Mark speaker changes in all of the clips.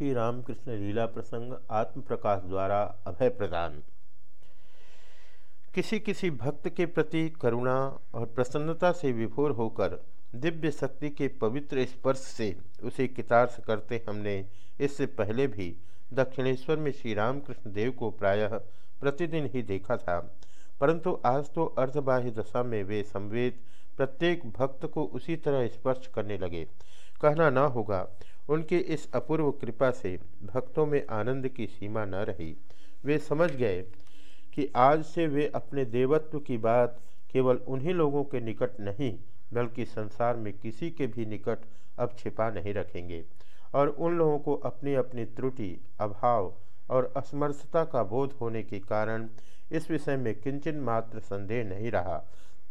Speaker 1: श्री रामकृष्ण लीला प्रसंग आत्म प्रकाश द्वारा अभय प्रदान। किसी किसी भक्त के प्रति करुणा और प्रसन्नता से विभोर होकर दिव्य शक्ति के पवित्र स्पर्श से उसे कितार्थ करते हमने इससे पहले भी दक्षिणेश्वर में श्री रामकृष्ण देव को प्रायः प्रतिदिन ही देखा था, परंतु आज तो अर्धबाह्य दशा में वे संवेद प्रत्येक भक्त को उसी तरह स्पर्श करने लगे। कहना न होगा, उनके इस अपूर्व कृपा से भक्तों में आनंद की सीमा न रही। वे समझ गए कि आज से वे अपने देवत्व की बात केवल उन्हीं लोगों के निकट नहीं, बल्कि संसार में किसी के भी निकट अब छिपा नहीं रखेंगे, और उन लोगों को अपनी अपनी त्रुटि, अभाव और असमर्थता का बोध होने के कारण इस विषय में किंचन मात्र संदेह नहीं रहा।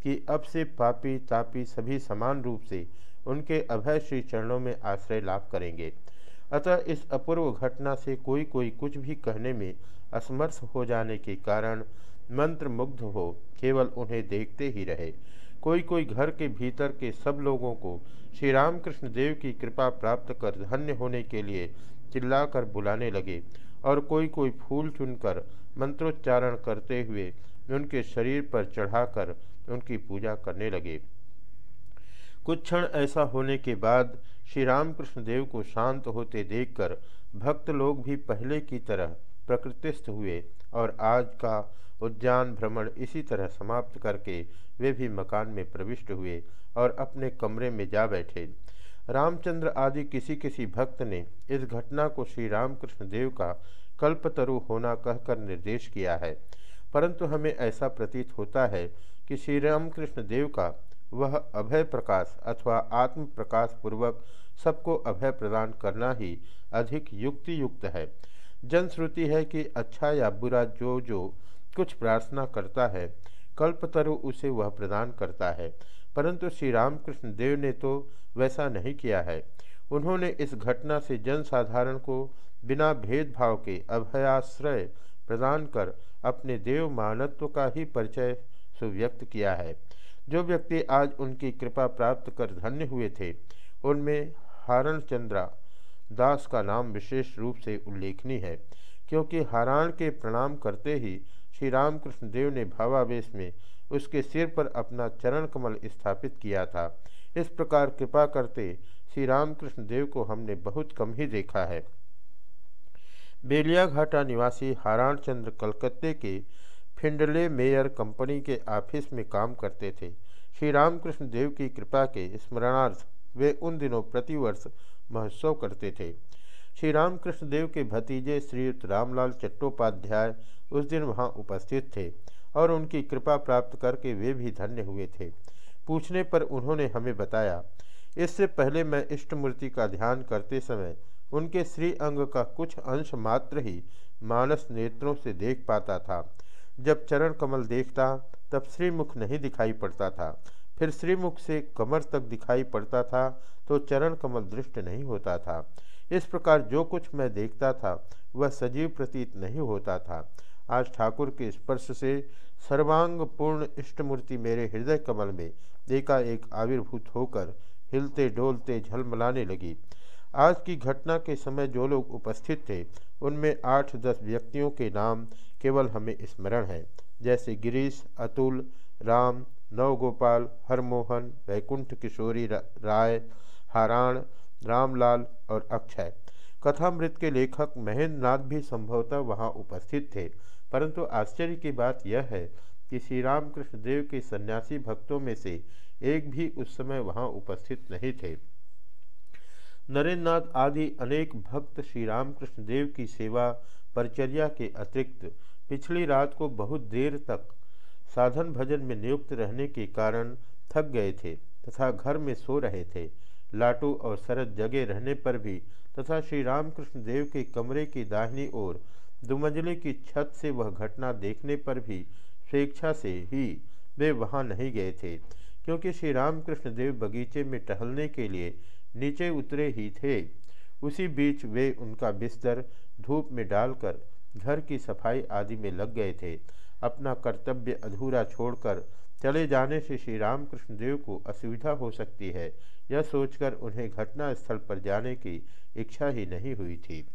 Speaker 1: कि अब से पापी तापी सभी समान रूप से उनके अभय श्री चरणों में आश्रय लाभ करेंगे। अतः इस अपूर्व घटना से कोई कोई कुछ भी कहने में असमर्थ हो जाने के कारण मंत्र मुग्ध हो, केवल उन्हें देखते ही रहे। कोई कोई घर के भीतर के सब लोगों को श्री रामकृष्ण देव की कृपा प्राप्त कर धन्य होने के लिए चिल्लाकर बुलाने लगे और कोई कोई फूल चुनकर मंत्रोच्चारण करते हुए उनके शरीर पर चढ़ाकर उनकी पूजा करने लगे। कुछ क्षण ऐसा होने के बाद श्री रामकृष्ण देव को शांत होते देखकर भक्त लोग भी पहले की तरह प्रकृतिस्थ हुए और आज का उद्यान भ्रमण इसी तरह समाप्त करके वे भी मकान में प्रविष्ट हुए और अपने कमरे में जा बैठे। रामचंद्र आदि किसी किसी भक्त ने इस घटना को श्री रामकृष्ण देव का कल्पतरु होना कहकर निर्देश किया है। परंतु हमें ऐसा प्रतीत होता है कि श्री रामकृष्ण देव का वह अभय प्रकाश अथवा आत्म प्रकाश पूर्वक सबको अभय प्रदान करना ही अधिक युक्ति युक्त है। जनश्रुति है कि अच्छा या बुरा जो जो कुछ प्रार्थना करता है, कल्पतरु उसे वह प्रदान करता है। परंतु श्री रामकृष्ण देव ने तो वैसा नहीं किया है। उन्होंने इस घटना से जनसाधारण को बिना भेदभाव के अभयाश्रय प्रदान कर अपने देव मानत्व का ही परिचय सुव्यक्त किया है। जो व्यक्ति आज उनकी कृपा प्राप्त कर धन्य हुए थे, उनमें हारण चंद्रा दास का नाम विशेष रूप से उल्लेखनीय है, क्योंकि हाराण के प्रणाम करते ही श्री रामकृष्ण देव ने भावावेश में उसके सिर पर अपना चरण कमल स्थापित किया था। इस प्रकार कृपा करते श्री रामकृष्ण देव को हमने बहुत कम ही देखा है। बेलियाघाटा निवासी हाराण चंद्र कलकत्ते के फिंडले मेयर कंपनी के ऑफ़िस में काम करते थे। श्री रामकृष्ण देव की कृपा के स्मरणार्थ वे उन दिनों प्रतिवर्ष महोत्सव करते थे। श्री रामकृष्ण देव के भतीजे श्री रामलाल चट्टोपाध्याय उस दिन वहाँ उपस्थित थे और उनकी कृपा प्राप्त करके वे भी धन्य हुए थे। पूछने पर उन्होंने हमें बताया, इससे पहले मैं इष्ट मूर्ति का ध्यान करते समय उनके श्री अंग का कुछ अंश मात्र ही मानस नेत्रों से देख पाता था। जब चरण कमल देखता, तब श्रीमुख नहीं दिखाई पड़ता था। फिर श्रीमुख से कमर तक दिखाई पड़ता था तो चरण कमल दृष्ट नहीं होता था। इस प्रकार जो कुछ मैं देखता था, वह सजीव प्रतीत नहीं होता था। आज ठाकुर के स्पर्श से सर्वांग पूर्ण इष्टमूर्ति मेरे हृदय कमल में एकाएक आविर्भूत होकर हिलते डोलते झलमलाने लगी। आज की घटना के समय जो लोग उपस्थित थे, उनमें आठ दस व्यक्तियों के नाम केवल हमें स्मरण है। जैसे गिरीश, अतुल, राम, नवगोपाल, हरमोहन, वैकुंठ किशोरी राय, हाराण, रामलाल और अक्षय। कथामृत के लेखक महेंद्र नाथ भी संभवतः वहाँ उपस्थित थे। परंतु आश्चर्य की बात यह है कि श्री रामकृष्ण देव के सन्यासी भक्तों में से एक भी उस समय वहाँ उपस्थित नहीं थे। नरेंद्र नाथ आदि अनेक भक्त श्री रामकृष्ण देव की सेवा परिचर्या के अतिरिक्त पिछली रात को बहुत देर तक साधन भजन में नियुक्त रहने के कारण थक गए थे तथा घर में सो रहे थे। लाटू और शरद जगे रहने पर भी तथा श्री रामकृष्ण देव के कमरे की दाहिनी ओर दुमंजले की छत से वह घटना देखने पर भी स्वेच्छा से ही वे वहाँ नहीं गए थे, क्योंकि श्री रामकृष्ण देव बगीचे में टहलने के लिए नीचे उतरे ही थे। उसी बीच वे उनका बिस्तर धूप में डालकर घर की सफ़ाई आदि में लग गए थे। अपना कर्तव्य अधूरा छोड़कर चले जाने से श्री रामकृष्ण देव को असुविधा हो सकती है। यह सोचकर उन्हें घटनास्थल पर जाने की इच्छा ही नहीं हुई थी।